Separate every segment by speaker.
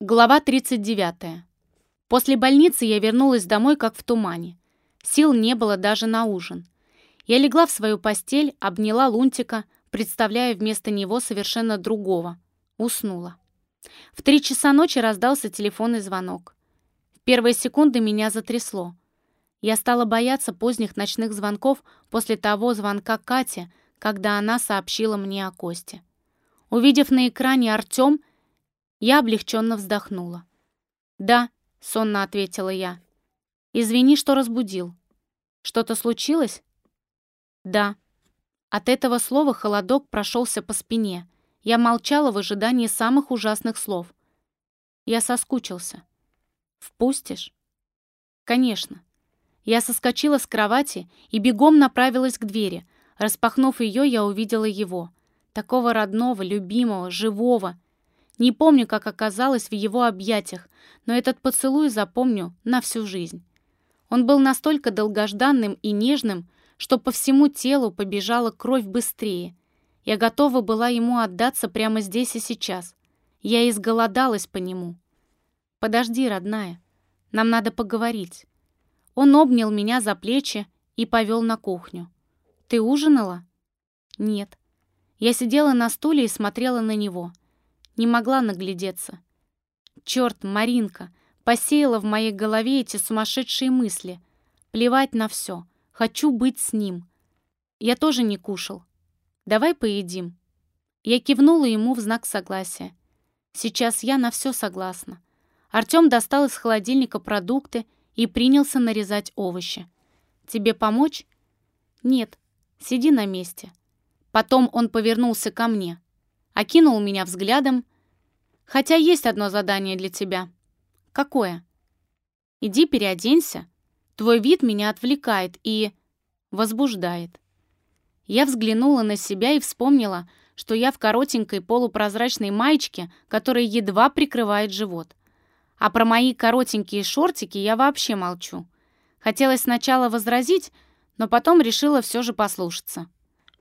Speaker 1: Глава 39. После больницы я вернулась домой как в тумане. Сил не было даже на ужин. Я легла в свою постель, обняла Лунтика, представляя вместо него совершенно другого. Уснула. В три часа ночи раздался телефонный звонок. В первые секунды меня затрясло. Я стала бояться поздних ночных звонков после того звонка Кати, когда она сообщила мне о Косте. Увидев на экране Артем, я облегченно вздохнула. «Да», — сонно ответила я. «Извини, что разбудил. Что-то случилось?» «Да». От этого слова холодок прошелся по спине. Я молчала в ожидании самых ужасных слов. Я соскучился. «Впустишь?» «Конечно». Я соскочила с кровати и бегом направилась к двери. Распахнув ее, я увидела его. Такого родного, любимого, живого. Не помню, как оказалось в его объятиях, но этот поцелуй запомню на всю жизнь. Он был настолько долгожданным и нежным, что по всему телу побежала кровь быстрее. Я готова была ему отдаться прямо здесь и сейчас. Я изголодалась по нему. «Подожди, родная, нам надо поговорить». Он обнял меня за плечи и повел на кухню. «Ты ужинала?» «Нет». Я сидела на стуле и смотрела на него — не могла наглядеться. Черт, Маринка, посеяла в моей голове эти сумасшедшие мысли. Плевать на все. Хочу быть с ним. Я тоже не кушал. Давай поедим. Я кивнула ему в знак согласия. Сейчас я на все согласна. Артем достал из холодильника продукты и принялся нарезать овощи. «Тебе помочь?» «Нет, сиди на месте». Потом он повернулся ко мне окинул меня взглядом. «Хотя есть одно задание для тебя». «Какое?» «Иди переоденься. Твой вид меня отвлекает и... возбуждает». Я взглянула на себя и вспомнила, что я в коротенькой полупрозрачной маечке, которая едва прикрывает живот. А про мои коротенькие шортики я вообще молчу. Хотелось сначала возразить, но потом решила все же послушаться.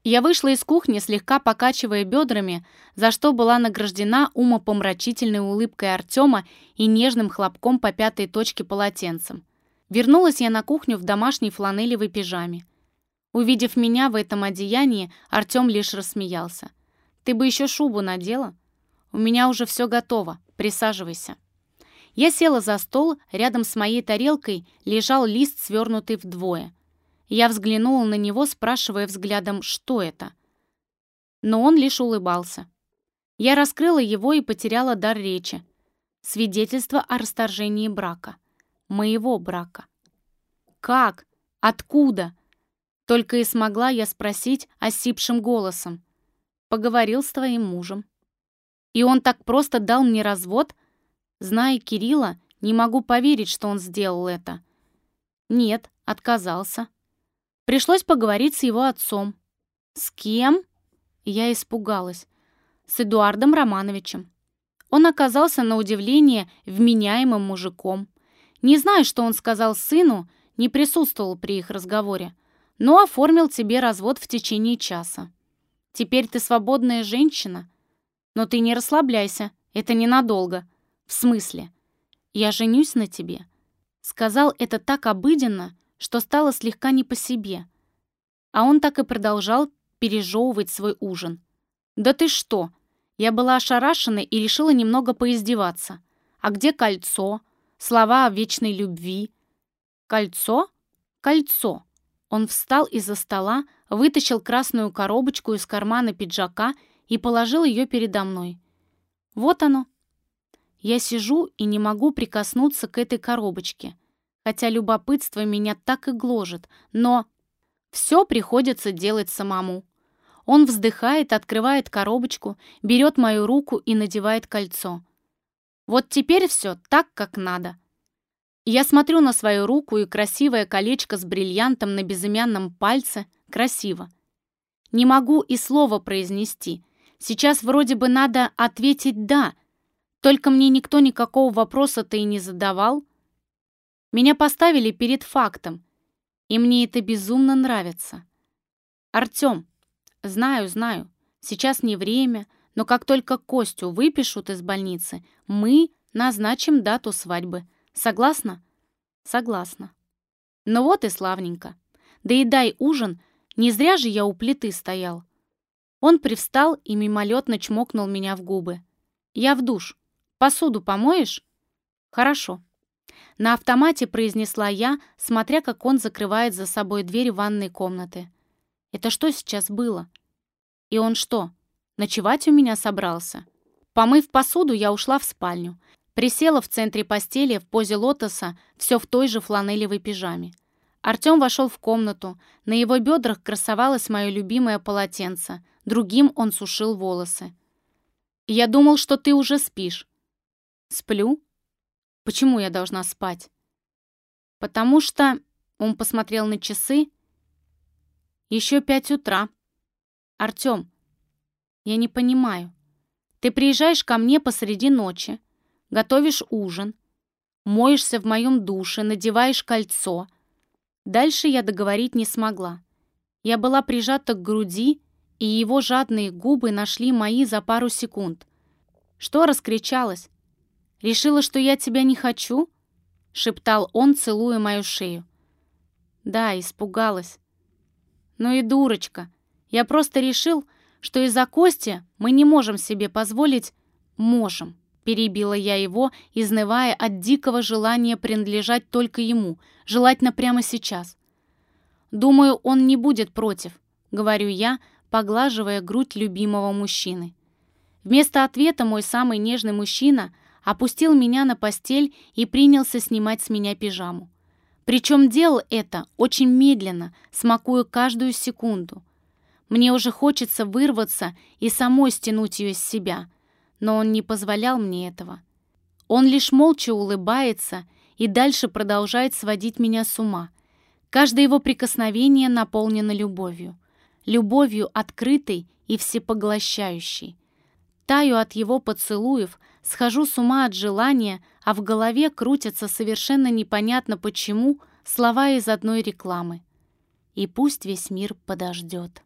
Speaker 1: Я вышла из кухни, слегка покачивая бедрами, за что была награждена умопомрачительной улыбкой Артема и нежным хлопком по пятой точке полотенцем. Вернулась я на кухню в домашней фланелевой пижаме. Увидев меня в этом одеянии, Артем лишь рассмеялся. «Ты бы еще шубу надела? У меня уже все готово. Присаживайся». Я села за стол, рядом с моей тарелкой лежал лист, свернутый вдвое. Я взглянула на него, спрашивая взглядом, что это. Но он лишь улыбался. Я раскрыла его и потеряла дар речи. Свидетельство о расторжении брака. Моего брака. «Как? Откуда?» Только и смогла я спросить осипшим голосом. «Поговорил с твоим мужем». «И он так просто дал мне развод?» Зная Кирилла, не могу поверить, что он сделал это. «Нет, отказался. Пришлось поговорить с его отцом. «С кем?» Я испугалась. «С Эдуардом Романовичем». Он оказался, на удивление, вменяемым мужиком. Не знаю, что он сказал сыну, не присутствовал при их разговоре, но оформил тебе развод в течение часа. Теперь ты свободная женщина. Но ты не расслабляйся, это ненадолго. В смысле? Я женюсь на тебе. Сказал это так обыденно, что стало слегка не по себе. А он так и продолжал пережевывать свой ужин. «Да ты что!» Я была ошарашена и решила немного поиздеваться. «А где кольцо? Слова о вечной любви?» «Кольцо? Кольцо!» Он встал из-за стола, вытащил красную коробочку из кармана пиджака и положил ее передо мной. «Вот оно!» Я сижу и не могу прикоснуться к этой коробочке хотя любопытство меня так и гложет, но все приходится делать самому. Он вздыхает, открывает коробочку, берет мою руку и надевает кольцо. Вот теперь все так, как надо. Я смотрю на свою руку, и красивое колечко с бриллиантом на безымянном пальце красиво. Не могу и слова произнести. Сейчас вроде бы надо ответить «да», только мне никто никакого вопроса-то и не задавал. Меня поставили перед фактом, и мне это безумно нравится. Артем, знаю, знаю, сейчас не время, но как только Костю выпишут из больницы, мы Назначим дату свадьбы. Согласна? Согласна. Ну вот и славненько. Доедай ужин, не зря же я у плиты стоял. Он привстал и мимолетно чмокнул меня в губы. Я в душ. Посуду помоешь? Хорошо. На автомате произнесла я, смотря как он закрывает за собой дверь ванной комнаты. Это что сейчас было? И он что, ночевать у меня собрался? Помыв посуду, я ушла в спальню. Присела в центре постели в позе лотоса, все в той же фланелевой пижаме. Артем вошел в комнату. На его бедрах красовалось мое любимое полотенце. Другим он сушил волосы. «Я думал, что ты уже спишь». «Сплю?» «Почему я должна спать?» «Потому что...» Он посмотрел на часы. «Еще пять утра». «Артем, я не понимаю. Ты приезжаешь ко мне посреди ночи, готовишь ужин, моешься в моем душе, надеваешь кольцо. Дальше я договорить не смогла. Я была прижата к груди, и его жадные губы нашли мои за пару секунд. Что раскричалась? «Решила, что я тебя не хочу?» — шептал он, целуя мою шею. Да, испугалась. Ну и дурочка. Я просто решил, что из-за Кости мы не можем себе позволить... Можем. Перебила я его, изнывая от дикого желания принадлежать только ему, желательно прямо сейчас. «Думаю, он не будет против», — говорю я, поглаживая грудь любимого мужчины. Вместо ответа мой самый нежный мужчина опустил меня на постель и принялся снимать с меня пижаму. Причем делал это очень медленно, смакуя каждую секунду. Мне уже хочется вырваться и самой стянуть ее с себя — но он не позволял мне этого. Он лишь молча улыбается и дальше продолжает сводить меня с ума. Каждое его прикосновение наполнено любовью. Любовью открытой и всепоглощающей. Таю от его поцелуев, схожу с ума от желания, а в голове крутятся совершенно непонятно почему слова из одной рекламы. И пусть весь мир подождет.